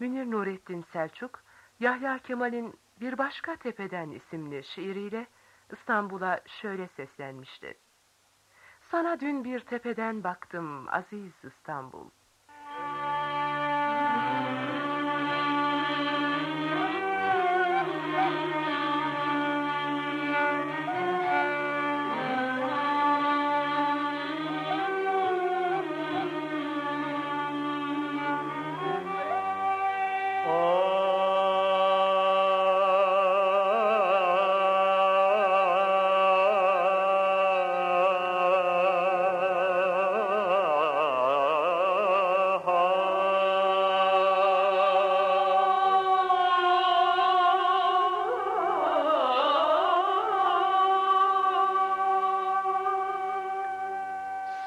Münir Nurettin Selçuk, Yahya Kemal'in Bir Başka Tepeden isimli şiiriyle İstanbul'a şöyle seslenmişti. Sana dün bir tepeden baktım aziz İstanbul.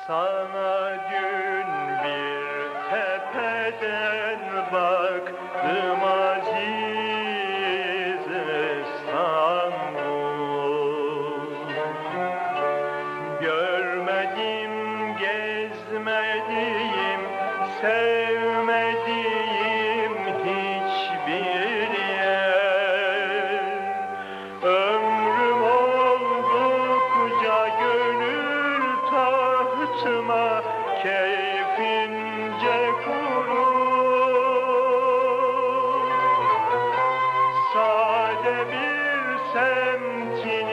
Sana gün bir tepeden baktım aziz İstanbul. Görmedim, gezmedim, sevmedim ince kuru Sade bir semtini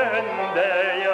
and they